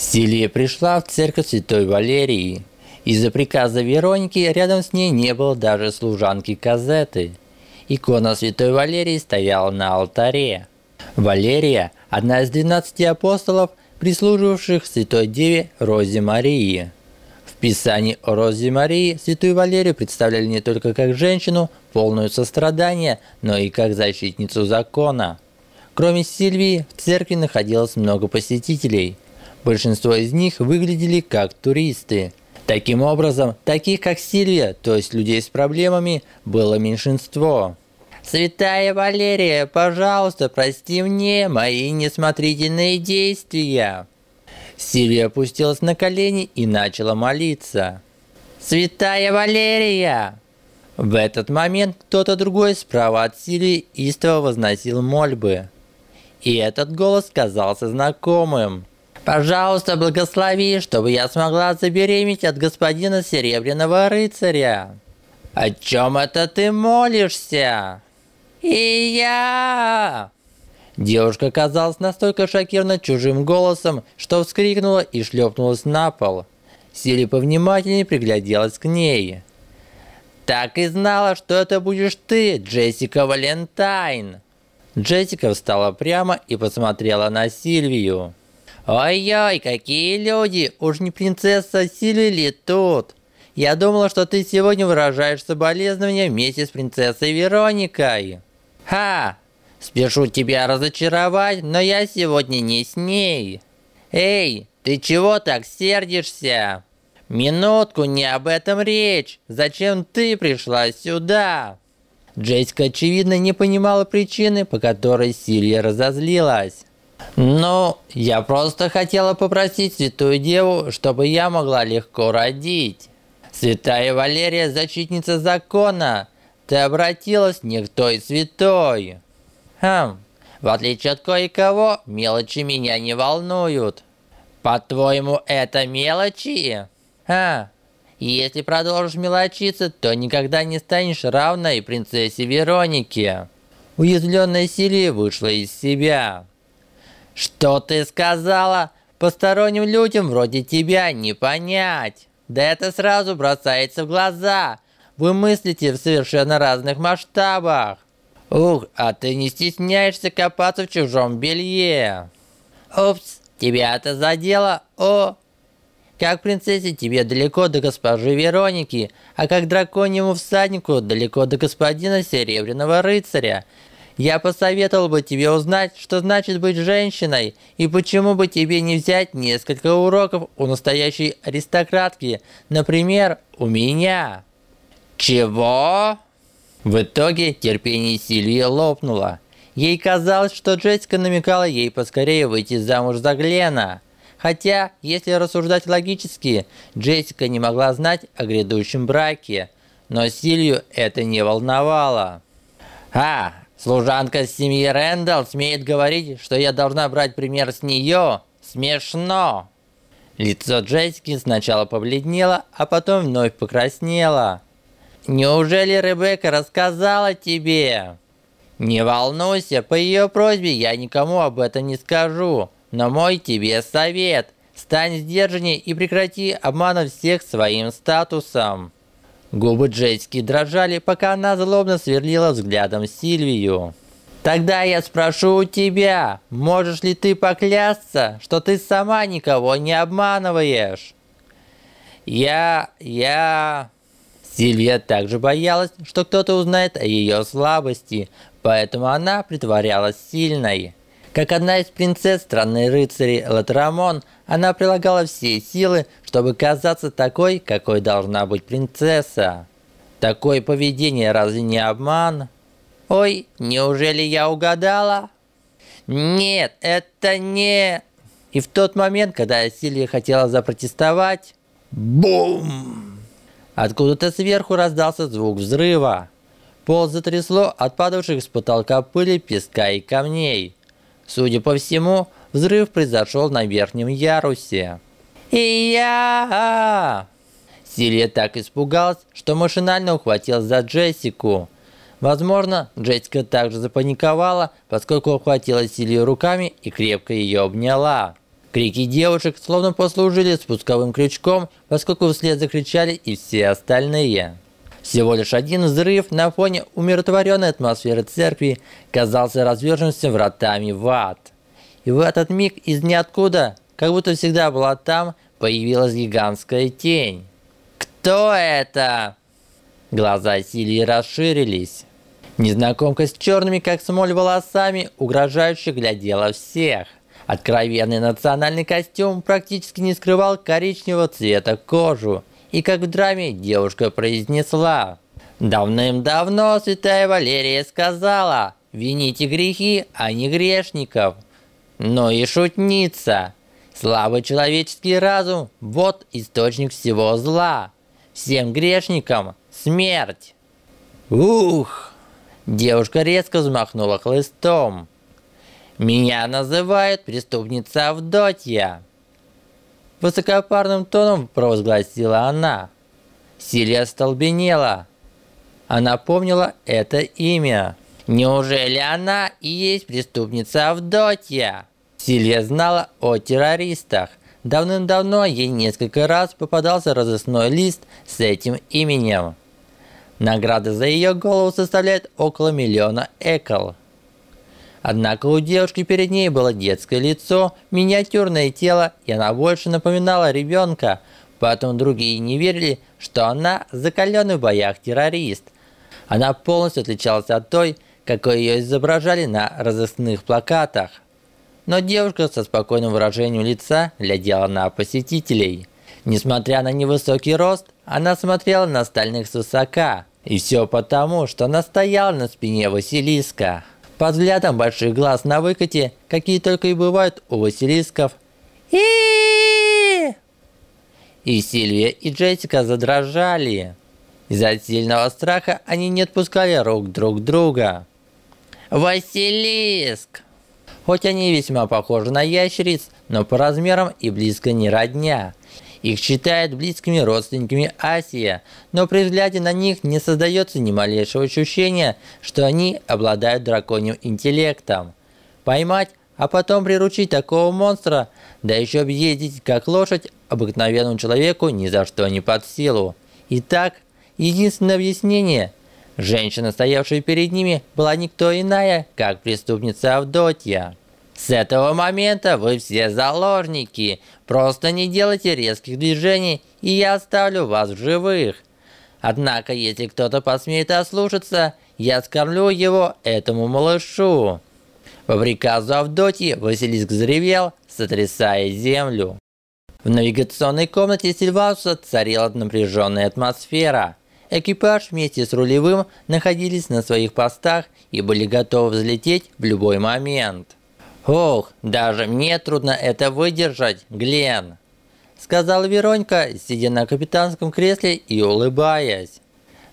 Силия пришла в церковь Святой Валерии. Из-за приказа Вероники рядом с ней не было даже служанки Казеты. Икона Святой Валерии стояла на алтаре. Валерия – одна из 12 апостолов, прислуживавших Святой Деве Розе Марии. В Писании о Розе Марии Святую Валерию представляли не только как женщину, полную сострадания, но и как защитницу закона. Кроме Сильвии, в церкви находилось много посетителей. Большинство из них выглядели как туристы. Таким образом, таких как Сильвия, то есть людей с проблемами, было меньшинство. «Святая Валерия, пожалуйста, прости мне мои несмотрительные действия!» Сильвия опустилась на колени и начала молиться. «Святая Валерия!» В этот момент кто-то другой справа от Сильвии истово возносил мольбы. И этот голос казался знакомым. «Пожалуйста, благослови, чтобы я смогла забеременеть от господина Серебряного Рыцаря!» «О чем это ты молишься?» «И я!» Девушка казалась настолько шокирована чужим голосом, что вскрикнула и шлепнулась на пол. Сили повнимательнее пригляделась к ней. «Так и знала, что это будешь ты, Джессика Валентайн!» Джессика встала прямо и посмотрела на Сильвию. «Ой-ой, какие люди! Уж не принцесса Сильвия ли тут? Я думала, что ты сегодня выражаешь соболезнования вместе с принцессой Вероникой!» «Ха! Спешу тебя разочаровать, но я сегодня не с ней!» «Эй, ты чего так сердишься?» «Минутку, не об этом речь! Зачем ты пришла сюда?» Джессика, очевидно, не понимала причины, по которой Силья разозлилась. «Ну, я просто хотела попросить Святую Деву, чтобы я могла легко родить. Святая Валерия – защитница закона. Ты обратилась не к той святой». «Хм, в отличие от кое-кого, мелочи меня не волнуют». «По-твоему, это мелочи?» «А, если продолжишь мелочиться, то никогда не станешь равной принцессе Веронике». Уязвленная Силия вышла из себя. «Что ты сказала? Посторонним людям вроде тебя не понять. Да это сразу бросается в глаза. Вы мыслите в совершенно разных масштабах. Ух, а ты не стесняешься копаться в чужом белье. Упс, тебя это задело? О, как принцессе тебе далеко до госпожи Вероники, а как драконьему всаднику далеко до господина Серебряного Рыцаря. Я посоветовал бы тебе узнать, что значит быть женщиной, и почему бы тебе не взять несколько уроков у настоящей аристократки, например, у меня. Чего? В итоге терпение Сильвии лопнуло. Ей казалось, что Джессика намекала ей поскорее выйти замуж за Глена. Хотя, если рассуждать логически, Джессика не могла знать о грядущем браке, но Силью это не волновало. «А, служанка семьи Рэндалл смеет говорить, что я должна брать пример с нее? Смешно!» Лицо Джессики сначала побледнело, а потом вновь покраснело. «Неужели Ребекка рассказала тебе?» «Не волнуйся, по ее просьбе я никому об этом не скажу. Но мой тебе совет – стань сдержаннее и прекрати обманывать всех своим статусом. Губы Джессики дрожали, пока она злобно сверлила взглядом Сильвию. Тогда я спрошу у тебя, можешь ли ты поклясться, что ты сама никого не обманываешь? Я... я... Сильвия также боялась, что кто-то узнает о ее слабости, поэтому она притворялась сильной. Как одна из принцесс страны рыцарей Латрамон, она прилагала все силы, чтобы казаться такой, какой должна быть принцесса. Такое поведение разве не обман? Ой, неужели я угадала? Нет, это не... И в тот момент, когда Сильвия хотела запротестовать... Бум! Откуда-то сверху раздался звук взрыва. Пол затрясло от падавших с потолка пыли, песка и камней. Судя по всему, взрыв произошел на верхнем ярусе. И я! Силия так испугалась, что машинально ухватилась за Джессику. Возможно, Джессика также запаниковала, поскольку ухватила Силию руками и крепко ее обняла. Крики девушек словно послужили спусковым крючком, поскольку вслед закричали и все остальные. Всего лишь один взрыв на фоне умиротворенной атмосферы церкви казался разверженностью вратами в ад. И в этот миг из ниоткуда, как будто всегда была там, появилась гигантская тень. «Кто это?» Глаза Силии расширились. Незнакомка с черными, как смоль, волосами, угрожающе глядела всех. Откровенный национальный костюм практически не скрывал коричневого цвета кожу. И как в драме девушка произнесла. «Давным-давно святая Валерия сказала, вините грехи, а не грешников». Но и шутница. Слабый человеческий разум – вот источник всего зла. Всем грешникам – смерть. Ух! Девушка резко взмахнула хлыстом. Меня называют преступница Авдотья. Высокопарным тоном провозгласила она. Силия столбенела. Она помнила это имя. Неужели она и есть преступница Авдотья? Силья знала о террористах. Давным-давно ей несколько раз попадался разыскной лист с этим именем. Награда за ее голову составляет около миллиона экол. Однако у девушки перед ней было детское лицо, миниатюрное тело, и она больше напоминала ребенка. Поэтому другие не верили, что она закаленный в боях террорист. Она полностью отличалась от той, какой ее изображали на разыскных плакатах. Но девушка со спокойным выражением лица глядела на посетителей. Несмотря на невысокий рост, она смотрела на остальных свысока. И все потому, что она стояла на спине Василиска. Под взглядом больших глаз на выкате, какие только и бывают у Василисков. И И Сильвия и Джессика задрожали. Из-за сильного страха они не отпускали рук друг друга. Василиск! Хоть они весьма похожи на ящериц, но по размерам и близко не родня. Их считают близкими родственниками Асия, но при взгляде на них не создается ни малейшего ощущения, что они обладают драконьим интеллектом. Поймать, а потом приручить такого монстра, да еще объездить как лошадь, обыкновенному человеку ни за что не под силу. Итак, единственное объяснение – Женщина, стоявшая перед ними, была никто иная, как преступница Авдотья. С этого момента вы все заложники. Просто не делайте резких движений, и я оставлю вас в живых. Однако, если кто-то посмеет ослушаться, я скормлю его этому малышу. По приказу Авдотьи Василиск заревел, сотрясая землю. В навигационной комнате Сильвауса царила напряженная атмосфера. Экипаж вместе с рулевым находились на своих постах и были готовы взлететь в любой момент. «Ох, даже мне трудно это выдержать, Глен!» Сказала Веронька, сидя на капитанском кресле и улыбаясь.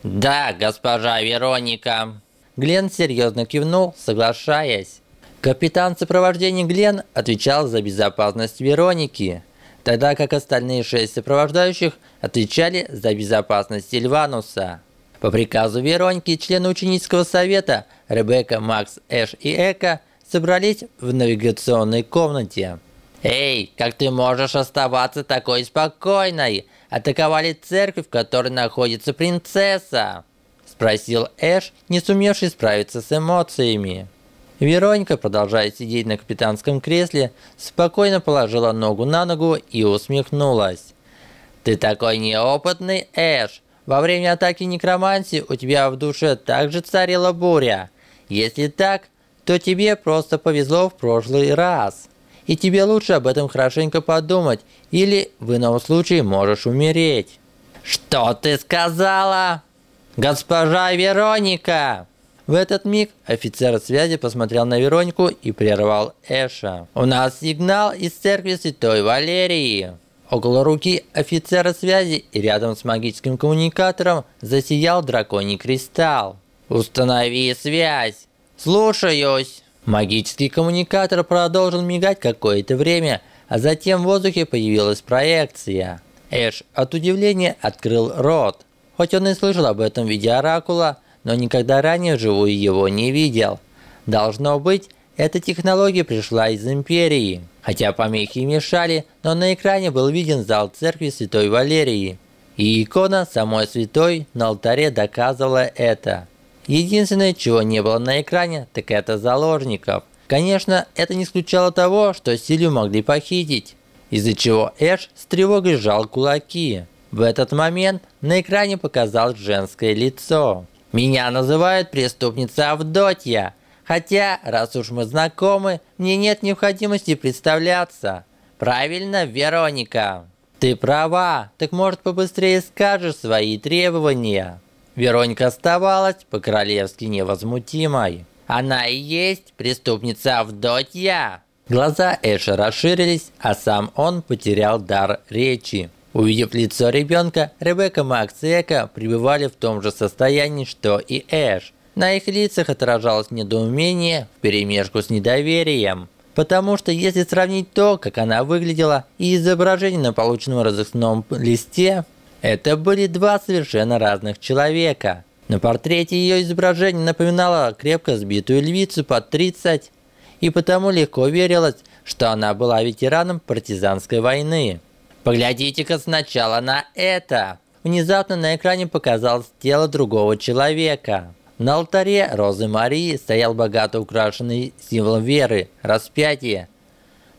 «Да, госпожа Вероника!» Глен серьезно кивнул, соглашаясь. Капитан сопровождения Глен отвечал за безопасность Вероники, тогда как остальные шесть сопровождающих отвечали за безопасность Сильвануса. По приказу Вероники члены ученического совета Ребекка, Макс, Эш и Эка собрались в навигационной комнате. «Эй, как ты можешь оставаться такой спокойной? Атаковали церковь, в которой находится принцесса!» Спросил Эш, не сумевший справиться с эмоциями. Вероника, продолжая сидеть на капитанском кресле, спокойно положила ногу на ногу и усмехнулась. «Ты такой неопытный, Эш! Во время атаки некромансии у тебя в душе также царила буря. Если так, то тебе просто повезло в прошлый раз. И тебе лучше об этом хорошенько подумать, или в ином случае можешь умереть. Что ты сказала? Госпожа Вероника! В этот миг офицер связи посмотрел на Веронику и прервал Эша. «У нас сигнал из церкви Святой Валерии!» Около руки офицера связи и рядом с магическим коммуникатором засиял драконий кристалл. «Установи связь!» «Слушаюсь!» Магический коммуникатор продолжил мигать какое-то время, а затем в воздухе появилась проекция. Эш от удивления открыл рот. Хоть он и слышал об этом в виде оракула, но никогда ранее вживую его не видел. Должно быть, эта технология пришла из Империи. Хотя помехи мешали, но на экране был виден зал церкви Святой Валерии. И икона самой святой на алтаре доказывала это. Единственное, чего не было на экране, так это заложников. Конечно, это не исключало того, что Силью могли похитить, из-за чего Эш с тревогой сжал кулаки. В этот момент на экране показалось женское лицо. «Меня называют преступница Авдотья, хотя, раз уж мы знакомы, мне нет необходимости представляться. Правильно, Вероника?» «Ты права, так может побыстрее скажешь свои требования?» Вероника оставалась по-королевски невозмутимой. «Она и есть преступница Авдотья!» Глаза Эша расширились, а сам он потерял дар речи. Увидев лицо ребенка, Ребекка, Макс и Эка пребывали в том же состоянии, что и Эш. На их лицах отражалось недоумение вперемешку с недоверием. Потому что если сравнить то, как она выглядела, и изображение на полученном разыскном листе, это были два совершенно разных человека. На портрете ее изображение напоминало крепко сбитую львицу под 30, и потому легко верилось, что она была ветераном партизанской войны. Поглядите-ка сначала на это. Внезапно на экране показалось тело другого человека. На алтаре Розы Марии стоял богато украшенный символ веры – распятие.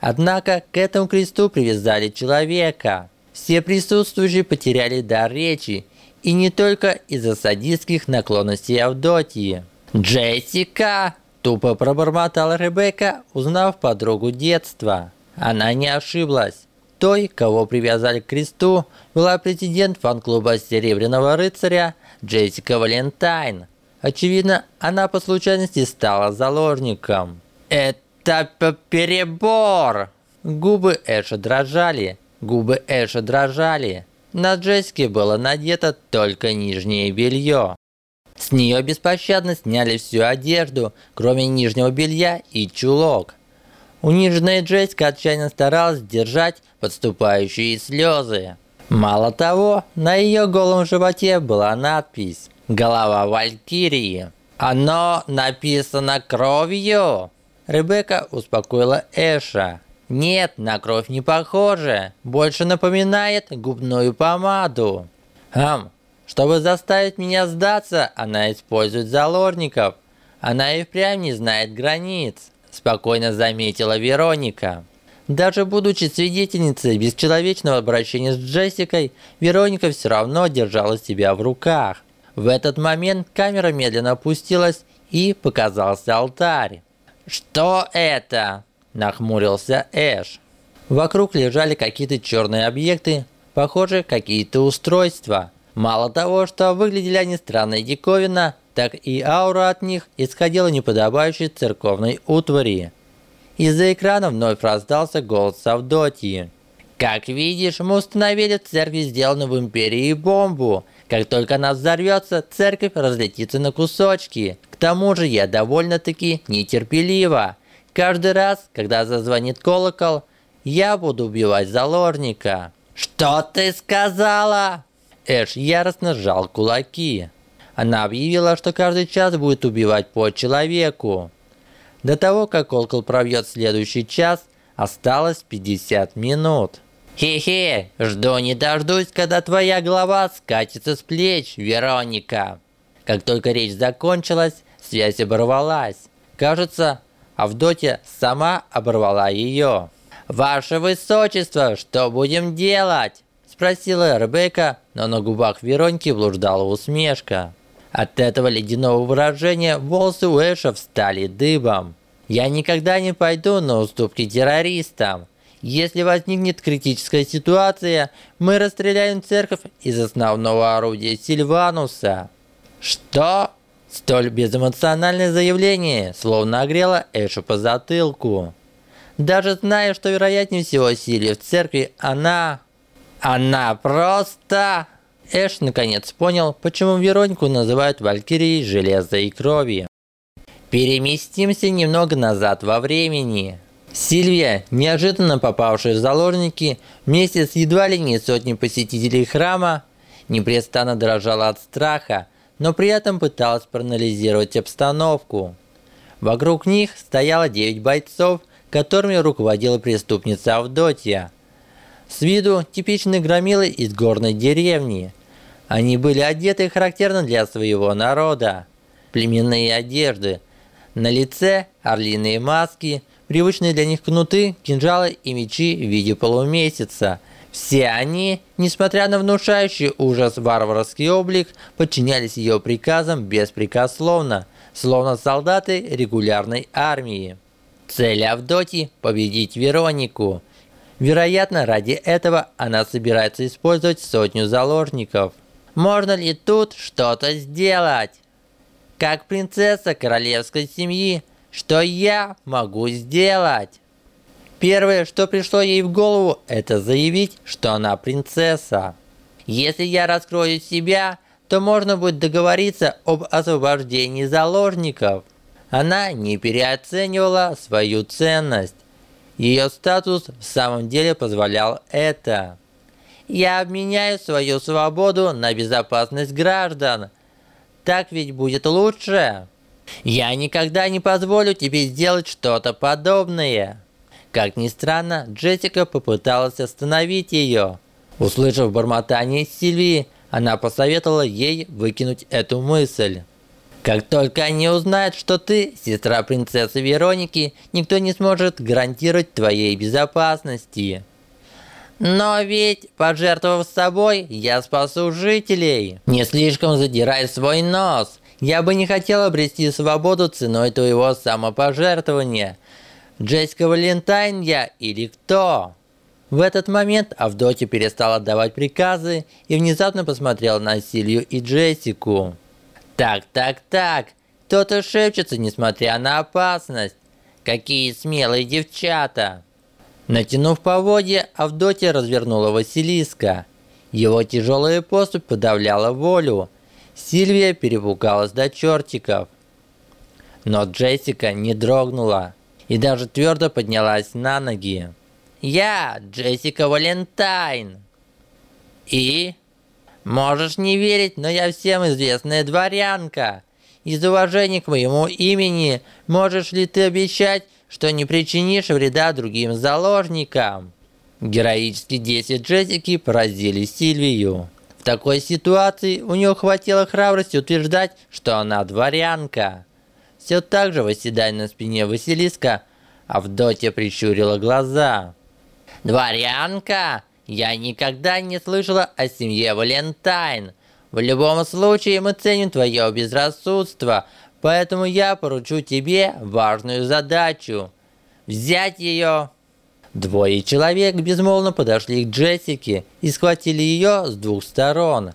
Однако к этому кресту привязали человека. Все присутствующие потеряли дар речи, и не только из-за садистских наклонностей Авдотьи. «Джессика!» – тупо пробормотала Ребекка, узнав подругу детства. Она не ошиблась. Той, кого привязали к кресту, была президент фан-клуба Серебряного рыцаря Джессика Валентайн. Очевидно, она по случайности стала заложником. «Это перебор!» Губы Эша дрожали. Губы Эша дрожали. На Джессике было надето только нижнее белье. С нее беспощадно сняли всю одежду, кроме нижнего белья и чулок. Униженная Джессика отчаянно старалась держать подступающие слезы. Мало того, на ее голом животе была надпись «Голова Валькирии». «Оно написано кровью!» Ребекка успокоила Эша. «Нет, на кровь не похоже. Больше напоминает губную помаду». «Хм, чтобы заставить меня сдаться, она использует заложников. Она и впрямь не знает границ», спокойно заметила Вероника. Даже будучи свидетельницей бесчеловечного обращения с Джессикой, Вероника все равно держала себя в руках. В этот момент камера медленно опустилась и показался алтарь. «Что это?» – нахмурился Эш. Вокруг лежали какие-то черные объекты, похоже, какие-то устройства. Мало того, что выглядели они странно и диковинно, так и аура от них исходила неподобающей церковной утвари. Из-за экрана вновь раздался голос Авдотьи. «Как видишь, мы установили в церкви сделанную в Империи бомбу. Как только она взорвется, церковь разлетится на кусочки. К тому же я довольно-таки нетерпелива. Каждый раз, когда зазвонит колокол, я буду убивать заложника». «Что ты сказала?» Эш яростно сжал кулаки. Она объявила, что каждый час будет убивать по человеку. До того, как колокол пробьет следующий час, осталось 50 минут. Хе-хе, жду не дождусь, когда твоя голова скатится с плеч, Вероника. Как только речь закончилась, связь оборвалась. Кажется, Авдотья сама оборвала ее. «Ваше Высочество, что будем делать?» Спросила Ребекка, но на губах Вероники блуждала усмешка. От этого ледяного выражения волосы у Эша встали дыбом. «Я никогда не пойду на уступки террористам. Если возникнет критическая ситуация, мы расстреляем церковь из основного орудия Сильвануса». «Что?» Столь безэмоциональное заявление словно огрело Эшу по затылку. Даже зная, что вероятнее всего Сильвия в церкви, она... Она просто... Эш наконец понял, почему Веронику называют Валькирией железа и крови. Переместимся немного назад во времени. Сильвия, неожиданно попавшая в заложники, вместе с едва ли не сотней посетителей храма, непрестанно дрожала от страха, но при этом пыталась проанализировать обстановку. Вокруг них стояло 9 бойцов, которыми руководила преступница Авдотья. С виду типичные громилы из горной деревни. Они были одеты характерно для своего народа. Племенные одежды. На лице орлиные маски, привычные для них кнуты, кинжалы и мечи в виде полумесяца. Все они, несмотря на внушающий ужас варварский облик, подчинялись ее приказам беспрекословно, словно солдаты регулярной армии. Цель Авдотьи – победить Веронику. Вероятно, ради этого она собирается использовать сотню заложников. Можно ли тут что-то сделать? Как принцесса королевской семьи, что я могу сделать? Первое, что пришло ей в голову, это заявить, что она принцесса. Если я раскрою себя, то можно будет договориться об освобождении заложников. Она не переоценивала свою ценность. Ее статус в самом деле позволял это. Я обменяю свою свободу на безопасность граждан. Так ведь будет лучше. Я никогда не позволю тебе сделать что-то подобное. Как ни странно, Джессика попыталась остановить ее. Услышав бормотание Сильвии, она посоветовала ей выкинуть эту мысль. Как только они узнают, что ты сестра принцессы Вероники, никто не сможет гарантировать твоей безопасности. Но ведь, пожертвовав собой, я спасу жителей. Не слишком задирай свой нос. Я бы не хотел обрести свободу ценой твоего самопожертвования. Джессика Валентайн я или кто? В этот момент Авдотья перестала давать приказы и внезапно посмотрела на Силью и Джессику. Так, так, так. Кто-то шепчется, несмотря на опасность. Какие смелые девчата. Натянув поводья, Авдотья развернула Василиска. Его тяжелая поступь подавляла волю. Сильвия перепугалась до чертиков. Но Джессика не дрогнула и даже твердо поднялась на ноги. «Я Джессика Валентайн!» «И?» Можешь не верить, но я всем известная дворянка. Из уважения к моему имени можешь ли ты обещать, что не причинишь вреда другим заложникам?» Героические действия Джессики поразили Сильвию. В такой ситуации у нее хватило храбрости утверждать, что она дворянка. Все так же восседая на спине Василиска, Авдотья прищурила глаза. «Дворянка? Я никогда не слышала о семье Валентайн. В любом случае мы ценим твое безрассудство, поэтому я поручу тебе важную задачу. Взять ее. Двое человек безмолвно подошли к Джессике и схватили ее с двух сторон.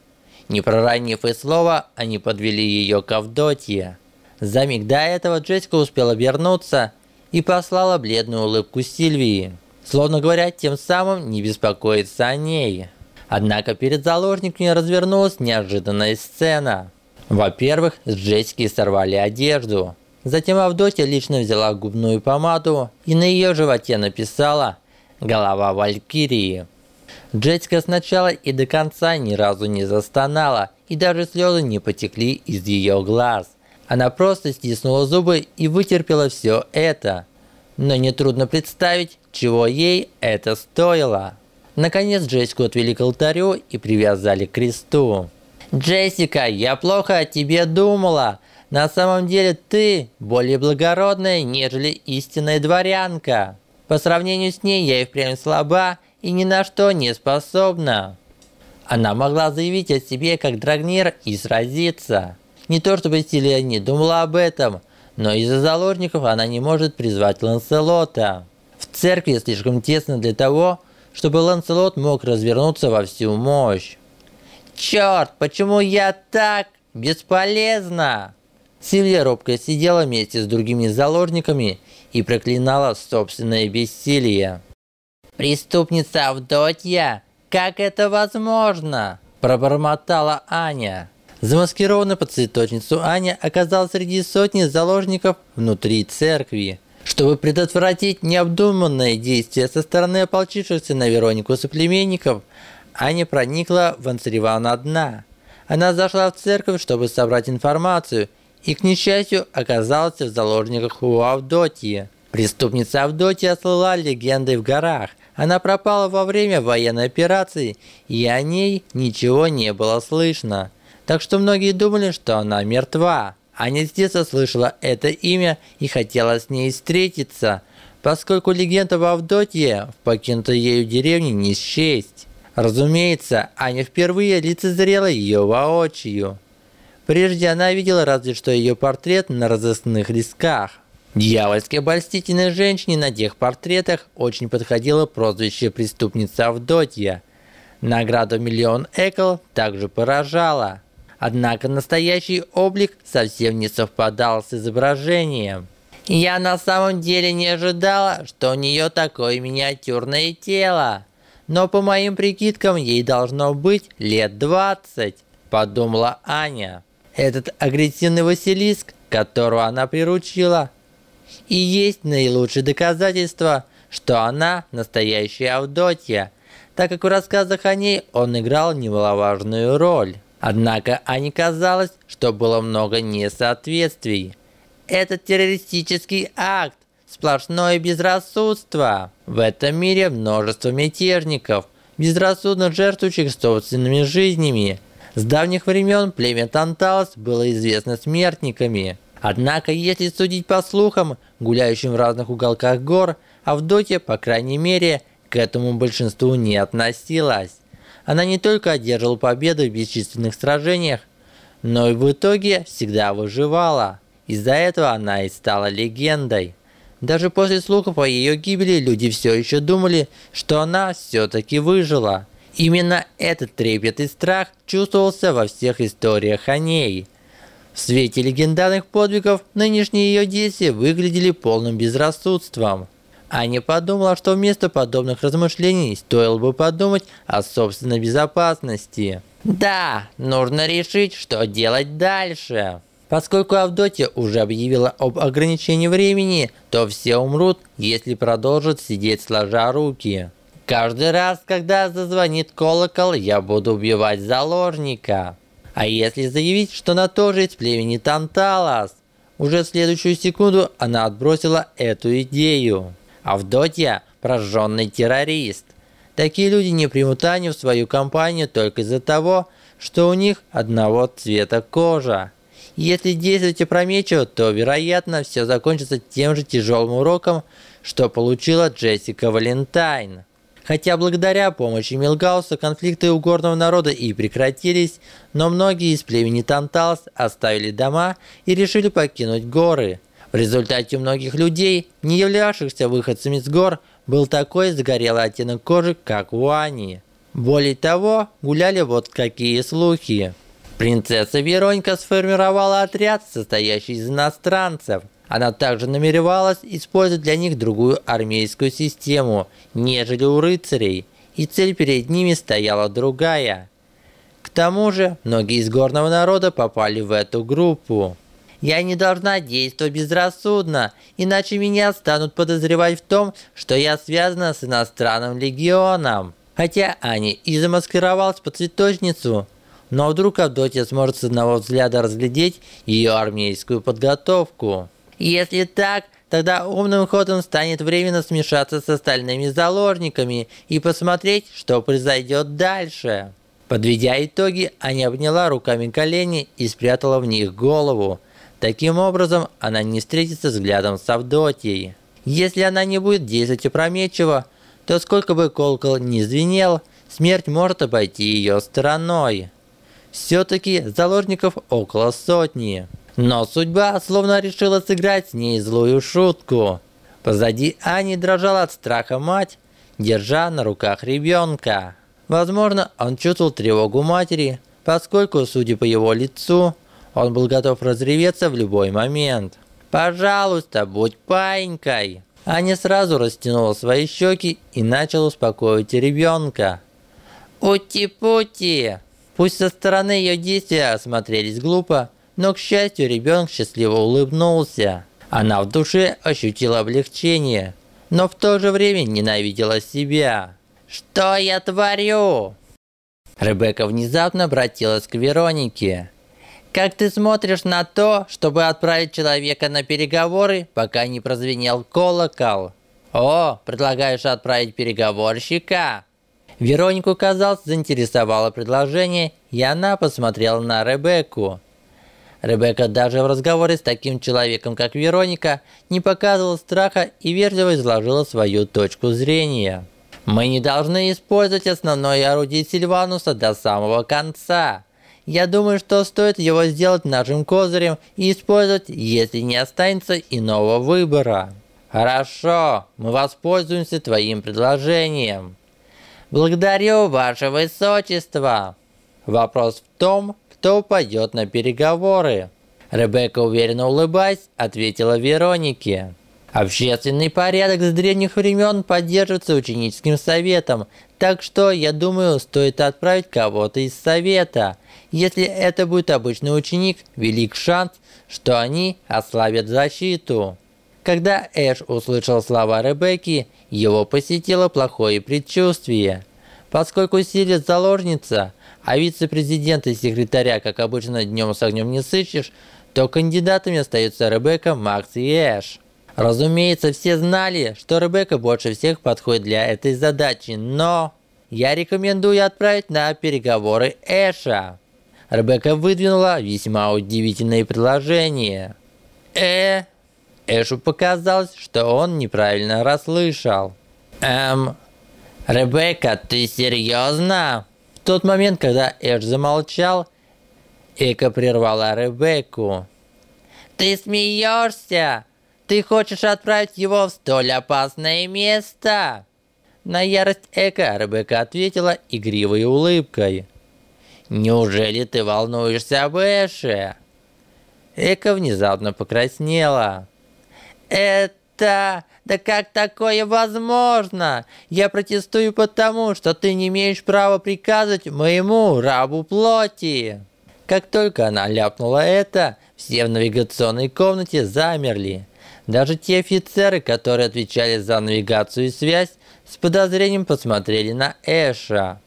Не проронив и слова, они подвели ее к Авдотье. За миг до этого Джессика успела вернуться и послала бледную улыбку Сильвии словно говоря, тем самым не беспокоиться о ней. Однако перед заложниками развернулась неожиданная сцена. Во-первых, Джессики сорвали одежду. Затем Авдотья лично взяла губную помаду и на ее животе написала «Голова Валькирии». Джессика сначала и до конца ни разу не застонала, и даже слезы не потекли из ее глаз. Она просто стиснула зубы и вытерпела все это. Но нетрудно представить, чего ей это стоило. Наконец Джессику отвели к алтарю и привязали к кресту. «Джессика, я плохо о тебе думала. На самом деле ты более благородная, нежели истинная дворянка. По сравнению с ней я и впрямь слаба и ни на что не способна». Она могла заявить о себе как Драгнир и сразиться. Не то чтобы Силия не думала об этом, но из-за заложников она не может призвать Ланселота. В церкви слишком тесно для того, чтобы Ланселот мог развернуться во всю мощь. Черт, почему я так бесполезна? Сильвия робко сидела вместе с другими заложниками и проклинала собственное бессилие. «Преступница Авдотья? Как это возможно?» – пробормотала Аня. Замаскированная под цветочницу Аня оказалась среди сотни заложников внутри церкви. Чтобы предотвратить необдуманные действия со стороны ополчившихся на Веронику соплеменников, Аня проникла в Ансариван одна. Она зашла в церковь, чтобы собрать информацию, и, к несчастью, оказалась в заложниках у Авдотьи. Преступница Авдотья слыла легендой в горах. Она пропала во время военной операции, и о ней ничего не было слышно. Так что многие думали, что она мертва. Аня с детства слышала это имя и хотела с ней встретиться, поскольку легенда об Авдотье в покинутой ею деревне не счесть. Разумеется, Аня впервые лицезрела ее воочию. Прежде она видела разве что ее портрет на разыскных листках. Дьявольски обольстительной женщине на тех портретах очень подходило прозвище преступница Авдотья. Награда миллион экл также поражала. Однако настоящий облик совсем не совпадал с изображением. Я на самом деле не ожидала, что у нее такое миниатюрное тело. Но по моим прикидкам ей должно быть лет 20, подумала Аня. Этот агрессивный Василиск, которого она приручила, и есть наилучшее доказательство, что она настоящая Авдотья, так как в рассказах о ней он играл немаловажную роль. Однако Ане казалось, что было много несоответствий. Этот террористический акт – сплошное безрассудство. В этом мире множество мятежников, безрассудно жертвующих собственными жизнями. С давних времен племя Танталос было известно смертниками. Однако, если судить по слухам, гуляющим в разных уголках гор, Авдотья, по крайней мере, к этому большинству не относилась. Она не только одерживала победы в бесчисленных сражениях, но и в итоге всегда выживала. Из-за этого она и стала легендой. Даже после слухов о ее гибели люди все еще думали, что она все-таки выжила. Именно этот трепет и страх чувствовался во всех историях о ней. В свете легендарных подвигов нынешние ее действия выглядели полным безрассудством. Аня подумала, что вместо подобных размышлений стоило бы подумать о собственной безопасности. Да, нужно решить, что делать дальше. Поскольку Авдотья уже объявила об ограничении времени, то все умрут, если продолжат сидеть сложа руки. Каждый раз, когда зазвонит колокол, я буду убивать заложника. А если заявить, что она тоже из племени Танталас? Уже в следующую секунду она отбросила эту идею. Авдотья – прожженный террорист. Такие люди не примут Аню в свою компанию только из-за того, что у них одного цвета кожа. Если действовать опрометчиво, то, вероятно, все закончится тем же тяжелым уроком, что получила Джессика Валентайн. Хотя благодаря помощи Милгауса конфликты у горного народа и прекратились, но многие из племени Танталс оставили дома и решили покинуть горы. В результате многих людей, не являвшихся выходцами с гор, был такой загорелый оттенок кожи, как у Ани. Более того, гуляли вот какие слухи. Принцесса Веронька сформировала отряд, состоящий из иностранцев. Она также намеревалась использовать для них другую армейскую систему, нежели у рыцарей, и цель перед ними стояла другая. К тому же, многие из горного народа попали в эту группу. Я не должна действовать безрассудно, иначе меня станут подозревать в том, что я связана с иностранным легионом. Хотя Аня и замаскировалась под цветочницу, но вдруг Авдотья сможет с одного взгляда разглядеть ее армейскую подготовку. Если так, тогда умным ходом станет временно смешаться с остальными заложниками и посмотреть, что произойдет дальше. Подведя итоги, Аня обняла руками колени и спрятала в них голову. Таким образом, она не встретится взглядом с Авдотьей. Если она не будет действовать опрометчиво, то сколько бы колокол ни звенел, смерть может обойти ее стороной. Все-таки заложников около сотни. Но судьба словно решила сыграть с ней злую шутку. Позади Ани дрожала от страха мать, держа на руках ребенка. Возможно, он чувствовал тревогу матери, поскольку, судя по его лицу, он был готов разреветься в любой момент. «Пожалуйста, будь паинькой!» Аня сразу растянула свои щеки и начала успокоить ребенка. «Ути-пути!» Пусть со стороны ее действия осмотрелись глупо, но, к счастью, ребенок счастливо улыбнулся. Она в душе ощутила облегчение, но в то же время ненавидела себя. «Что я творю?» Ребекка внезапно обратилась к Веронике. Как ты смотришь на то, чтобы отправить человека на переговоры, пока не прозвенел колокол? О, предлагаешь отправить переговорщика? Веронику, казалось, заинтересовало предложение, и она посмотрела на Ребекку. Ребекка даже в разговоре с таким человеком, как Вероника, не показывала страха и вежливо изложила свою точку зрения. «Мы не должны использовать основное орудие Сильвануса до самого конца. Я думаю, что стоит его сделать нашим козырем и использовать, если не останется иного выбора. Хорошо, мы воспользуемся твоим предложением. Благодарю, ваше высочество. Вопрос в том, кто пойдет на переговоры. Ребекка уверенно улыбаясь, ответила Веронике. Общественный порядок с древних времен поддерживается ученическим советом, так что, я думаю, стоит отправить кого-то из совета. Если это будет обычный ученик, велик шанс, что они ослабят защиту. Когда Эш услышал слова Ребекки, его посетило плохое предчувствие. Поскольку Сирис заложница, а вице-президента и секретаря, как обычно, днем с огнем не сыщешь, то кандидатами остаются Ребекка, Макс и Эш. Разумеется, все знали, что Ребекка больше всех подходит для этой задачи, но я рекомендую отправить на переговоры Эша. Ребекка выдвинула весьма удивительное предложение. Э, Эшу показалось, что он неправильно расслышал. Эм, Ребекка, ты серьезно? В тот момент, когда Эш замолчал, Эка прервала Ребекку. Ты смеешься? Ты хочешь отправить его в столь опасное место?» На ярость Эка Ребекка ответила игривой улыбкой. «Неужели ты волнуешься об Эше?» Эка внезапно покраснела. «Это... Да как такое возможно? Я протестую потому, что ты не имеешь права приказывать моему рабу плоти!» Как только она ляпнула это, все в навигационной комнате замерли. Даже те офицеры, которые отвечали за навигацию и связь, с подозрением посмотрели на Эша.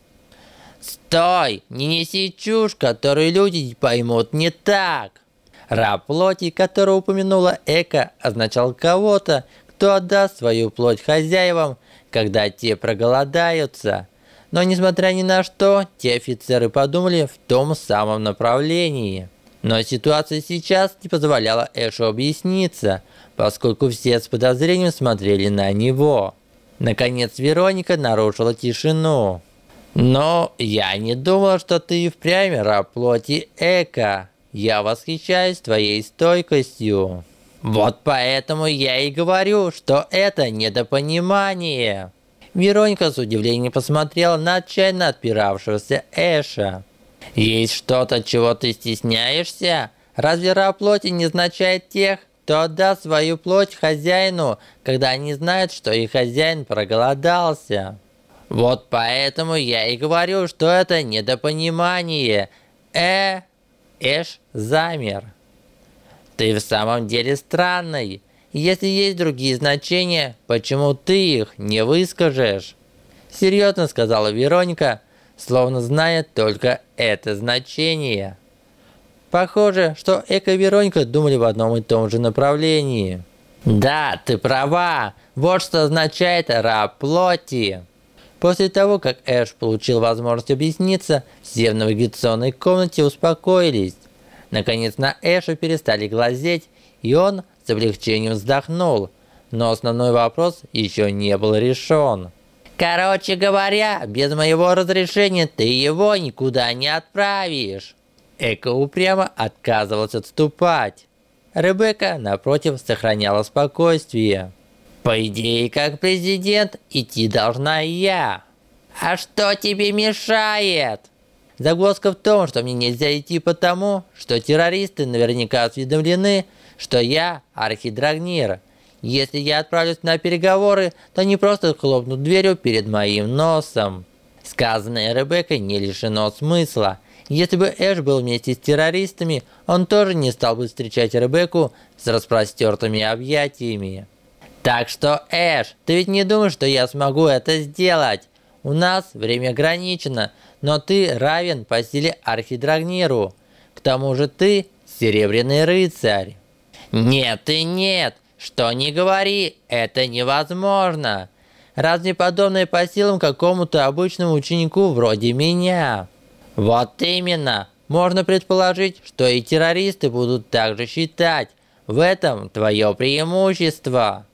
«Стой! Не неси чушь, которую люди поймут не так!» Раб плоти, которого упомянула Эка, означал кого-то, кто отдаст свою плоть хозяевам, когда те проголодаются. Но несмотря ни на что, те офицеры подумали в том самом направлении. Но ситуация сейчас не позволяла Эшу объясниться – поскольку все с подозрением смотрели на него. Наконец Вероника нарушила тишину. «Но я не думал, что ты впрямь раб плоти Эка. Я восхищаюсь твоей стойкостью. Вот поэтому я и говорю, что это недопонимание». Вероника с удивлением посмотрела на отчаянно отпиравшегося Эша. «Есть что-то, чего ты стесняешься? Разве плоти не означает тех, кто отдаст свою плоть хозяину, когда они знают, что их хозяин проголодался. Вот поэтому я и говорю, что это недопонимание. Э, Эш замер. Ты в самом деле странный. Если есть другие значения, почему ты их не выскажешь? Серьезно сказала Вероника, словно зная только это значение. Похоже, что Эко и Вероника думали в одном и том же направлении. Да, ты права. Вот что означает раб плоти. После того, как Эш получил возможность объясниться, все в навигационной комнате успокоились. Наконец на Эша перестали глазеть, и он с облегчением вздохнул. Но основной вопрос еще не был решен. Короче говоря, без моего разрешения ты его никуда не отправишь. Эко упрямо отказывалась отступать. Ребекка, напротив, сохраняла спокойствие. «По идее, как президент, идти должна я». «А что тебе мешает?» Загвоздка в том, что мне нельзя идти потому, что террористы наверняка осведомлены, что я архидрагнир. Если я отправлюсь на переговоры, то не просто хлопнут дверью перед моим носом. Сказанное Ребеккой не лишено смысла. Если бы Эш был вместе с террористами, он тоже не стал бы встречать Ребекку с распростертыми объятиями. Так что, Эш, ты ведь не думаешь, что я смогу это сделать? У нас время ограничено, но ты равен по силе Архидрагниру. К тому же ты серебряный рыцарь. Нет и нет, что не говори, это невозможно. Разве подобное по силам какому-то обычному ученику вроде меня? Вот именно. Можно предположить, что и террористы будут также считать. В этом твое преимущество.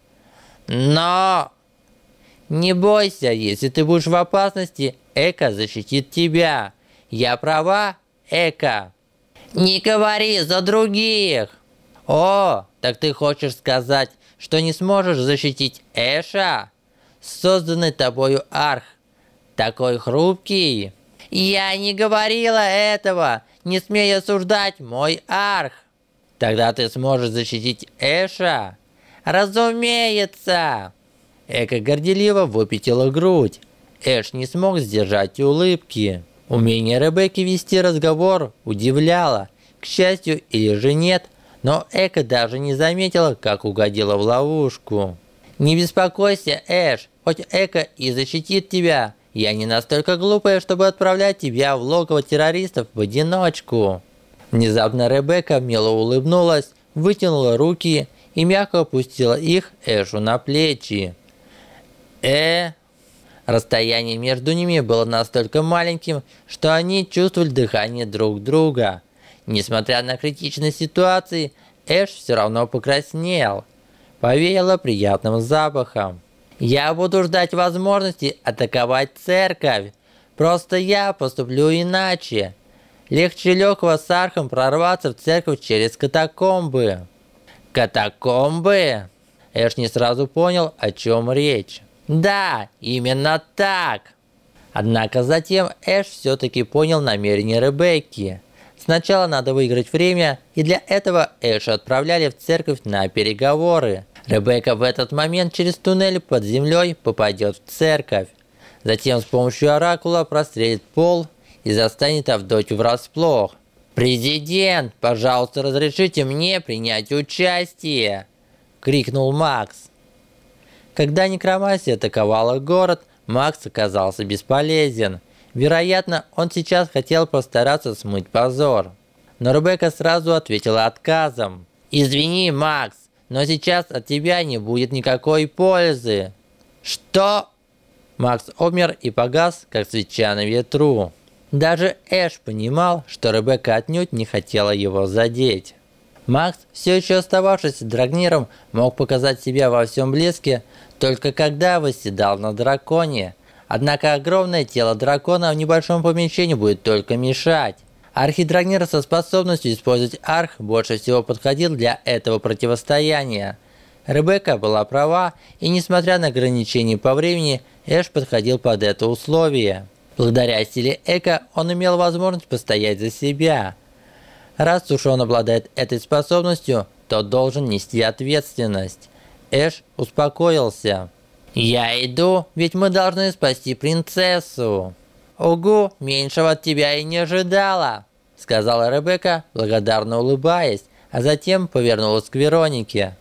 Но... Не бойся, если ты будешь в опасности, Эка защитит тебя. Я права, Эка? Не говори за других. О, так ты хочешь сказать, что не сможешь защитить Эша? Созданный тобою Арх. Такой хрупкий. Я не говорила этого. Не смей осуждать мой Арх. Тогда ты сможешь защитить Эша. Разумеется. Эка горделиво выпятила грудь. Эш не смог сдержать улыбки. Умение Ребекки вести разговор удивляло. К счастью или же нет, но Эка даже не заметила, как угодила в ловушку. «Не беспокойся, Эш, хоть Эка и защитит тебя, я не настолько глупая, чтобы отправлять тебя в логово террористов в одиночку». Внезапно Ребекка мило улыбнулась, вытянула руки и мягко опустила их Эшу на плечи. «Э?» Расстояние между ними было настолько маленьким, что они чувствовали дыхание друг друга. Несмотря на критичность ситуации, Эш все равно покраснел. Повеяло приятным запахом. «Я буду ждать возможности атаковать церковь. Просто я поступлю иначе. Легче легкого с архом прорваться в церковь через катакомбы». «Катакомбы?» Эш не сразу понял, о чем речь. «Да, именно так!» Однако затем Эш все-таки понял намерение Ребекки. Сначала надо выиграть время, и для этого Эша отправляли в церковь на переговоры. Ребекка в этот момент через туннель под землей попадет в церковь. Затем с помощью оракула прострелит пол и застанет Авдотью врасплох. «Президент, пожалуйста, разрешите мне принять участие!» – крикнул Макс. Когда некромассия атаковала город, Макс оказался бесполезен – Вероятно, он сейчас хотел постараться смыть позор. Но Ребекка сразу ответила отказом. «Извини, Макс, но сейчас от тебя не будет никакой пользы». «Что?» Макс обмер и погас, как свеча на ветру. Даже Эш понимал, что Ребекка отнюдь не хотела его задеть. Макс, все еще остававшийся драгниром, мог показать себя во всем блеске, только когда восседал на драконе – Однако огромное тело дракона в небольшом помещении будет только мешать. Архидрагнир со способностью использовать арх больше всего подходил для этого противостояния. Ребекка была права, и несмотря на ограничения по времени, Эш подходил под это условие. Благодаря силе Эко он имел возможность постоять за себя. Раз уж он обладает этой способностью, то должен нести ответственность. Эш успокоился. «Я иду, ведь мы должны спасти принцессу». «Ого, меньшего от тебя и не ожидала», — сказала Ребекка, благодарно улыбаясь, а затем повернулась к Веронике.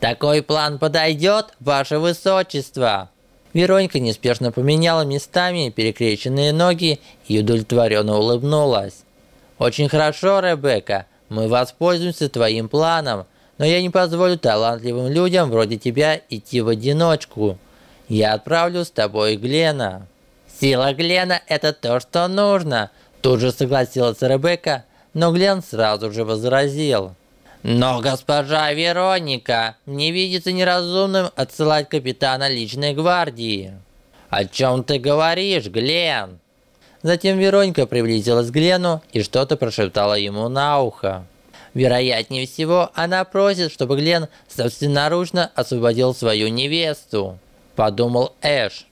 «Такой план подойдет, ваше высочество!» Вероника неспешно поменяла местами перекрещенные ноги и удовлетворенно улыбнулась. «Очень хорошо, Ребекка, мы воспользуемся твоим планом, но я не позволю талантливым людям вроде тебя идти в одиночку. Я отправлю с тобой Глена. Сила Глена – это то, что нужно. Тут же согласилась Ребекка, но Глен сразу же возразил. Но, госпожа Вероника, мне видится неразумным отсылать капитана личной гвардии. О чем ты говоришь, Глен? Затем Вероника приблизилась к Глену и что-то прошептала ему на ухо. Вероятнее всего, она просит, чтобы Глен собственноручно освободил свою невесту подумал Эш.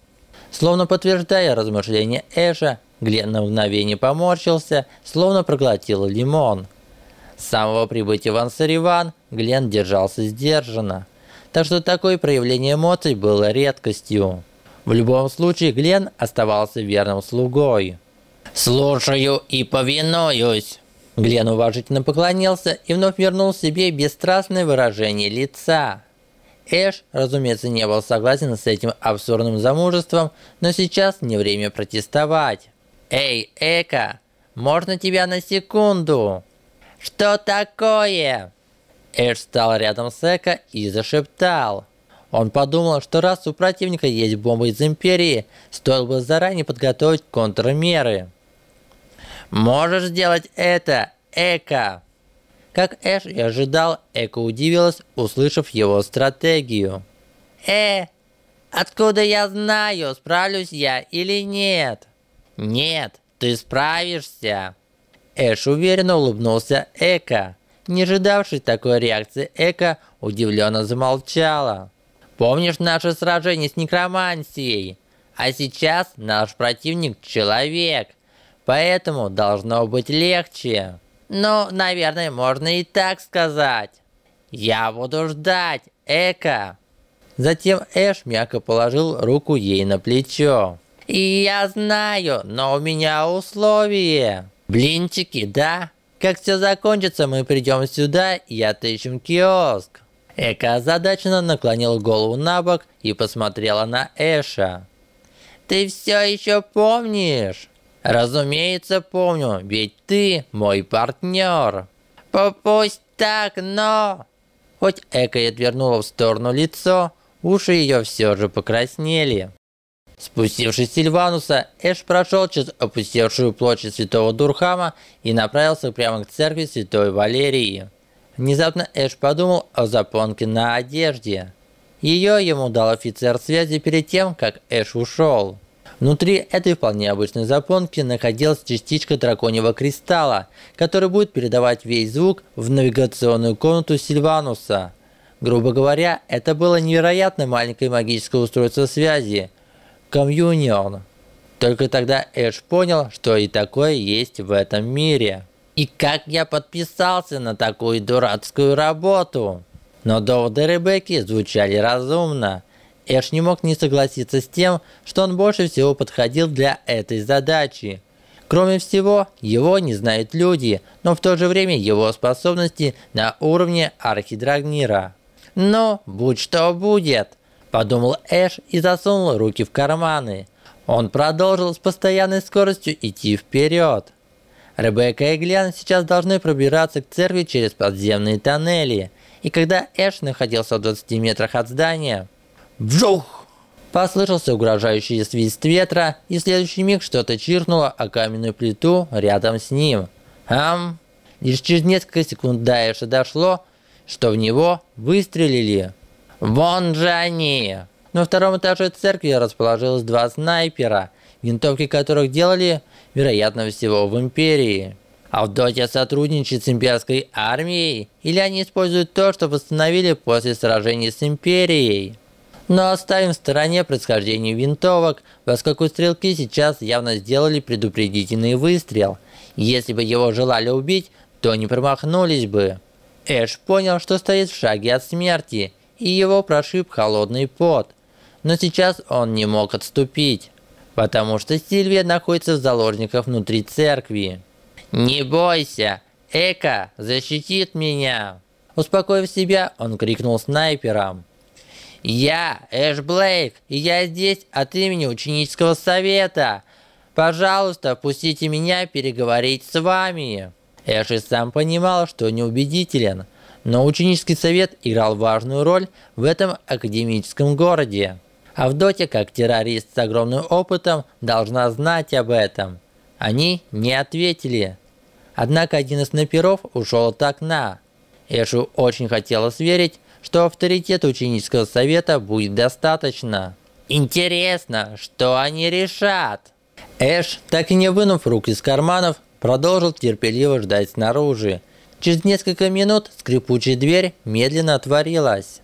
Словно подтверждая размышления Эша, Глен на мгновение поморщился, словно проглотил лимон. С самого прибытия в Ансариван Глен держался сдержанно, так что такое проявление эмоций было редкостью. В любом случае Глен оставался верным слугой. «Слушаю и повинуюсь!» Глен уважительно поклонился и вновь вернул себе бесстрастное выражение лица. Эш, разумеется, не был согласен с этим абсурдным замужеством, но сейчас не время протестовать. «Эй, Эка, можно тебя на секунду?» Что такое?» Эш встал рядом с Эко и зашептал. Он подумал, что раз у противника есть бомба из Империи, стоило бы заранее подготовить контрмеры. «Можешь сделать это, Эко!» Как Эш и ожидал, Эко удивилась, услышав его стратегию. «Э, откуда я знаю, справлюсь я или нет?» «Нет, ты справишься!» Эш уверенно улыбнулся Эко. Не ожидавший такой реакции Эко удивленно замолчала. «Помнишь наше сражение с некромансией? А сейчас наш противник – человек, поэтому должно быть легче». Ну, наверное, можно и так сказать. Я буду ждать, Эка. Затем Эш мягко положил руку ей на плечо. И я знаю, но у меня условие. Блинчики, да? Как все закончится, мы придем сюда и отыщем киоск. Эка озадаченно наклонил голову на бок и посмотрела на Эша. Ты все еще помнишь? Разумеется, помню, ведь ты мой партнер. Пусть так, но... Хоть Эка и отвернула в сторону лицо, уши ее все же покраснели. Спустившись с Сильвануса, Эш прошел через опустевшую площадь Святого Дурхама и направился прямо к церкви Святой Валерии. Внезапно Эш подумал о запонке на одежде. Ее ему дал офицер связи перед тем, как Эш ушел. Внутри этой вполне обычной запонки находилась частичка драконьего кристалла, который будет передавать весь звук в навигационную комнату Сильвануса. Грубо говоря, это было невероятно маленькое магическое устройство связи – Комьюнион. Только тогда Эш понял, что и такое есть в этом мире. И как я подписался на такую дурацкую работу? Но доводы Ребекки звучали разумно – Эш не мог не согласиться с тем, что он больше всего подходил для этой задачи. Кроме всего, его не знают люди, но в то же время его способности на уровне Архидрагнира. «Ну, будь что будет», – подумал Эш и засунул руки в карманы. Он продолжил с постоянной скоростью идти вперед. Ребекка и Глен сейчас должны пробираться к церкви через подземные тоннели. И когда Эш находился в 20 метрах от здания, Вжух! Послышался угрожающий свист ветра, и в следующий миг что-то чиркнуло о каменную плиту рядом с ним. Ам! Лишь через несколько секунд до Эша дошло, что в него выстрелили. Вон же они! На втором этаже церкви расположилось два снайпера, винтовки которых делали, вероятно всего, в Империи. А в Доте сотрудничает с имперской армией? Или они используют то, что восстановили после сражений с Империей? Но оставим в стороне происхождение винтовок, поскольку стрелки сейчас явно сделали предупредительный выстрел. Если бы его желали убить, то не промахнулись бы. Эш понял, что стоит в шаге от смерти, и его прошиб холодный пот. Но сейчас он не мог отступить, потому что Сильвия находится в заложниках внутри церкви. «Не бойся, Эка защитит меня!» Успокоив себя, он крикнул снайперам. Я Эш Блейк, и я здесь от имени ученического совета. Пожалуйста, пустите меня переговорить с вами. Эш и сам понимал, что неубедителен, но ученический совет играл важную роль в этом академическом городе. А в Доте, как террорист с огромным опытом, должна знать об этом. Они не ответили. Однако один из снайперов ушел от окна. Эшу очень хотелось верить, что авторитета ученического совета будет достаточно. Интересно, что они решат? Эш, так и не вынув рук из карманов, продолжил терпеливо ждать снаружи. Через несколько минут скрипучая дверь медленно отворилась.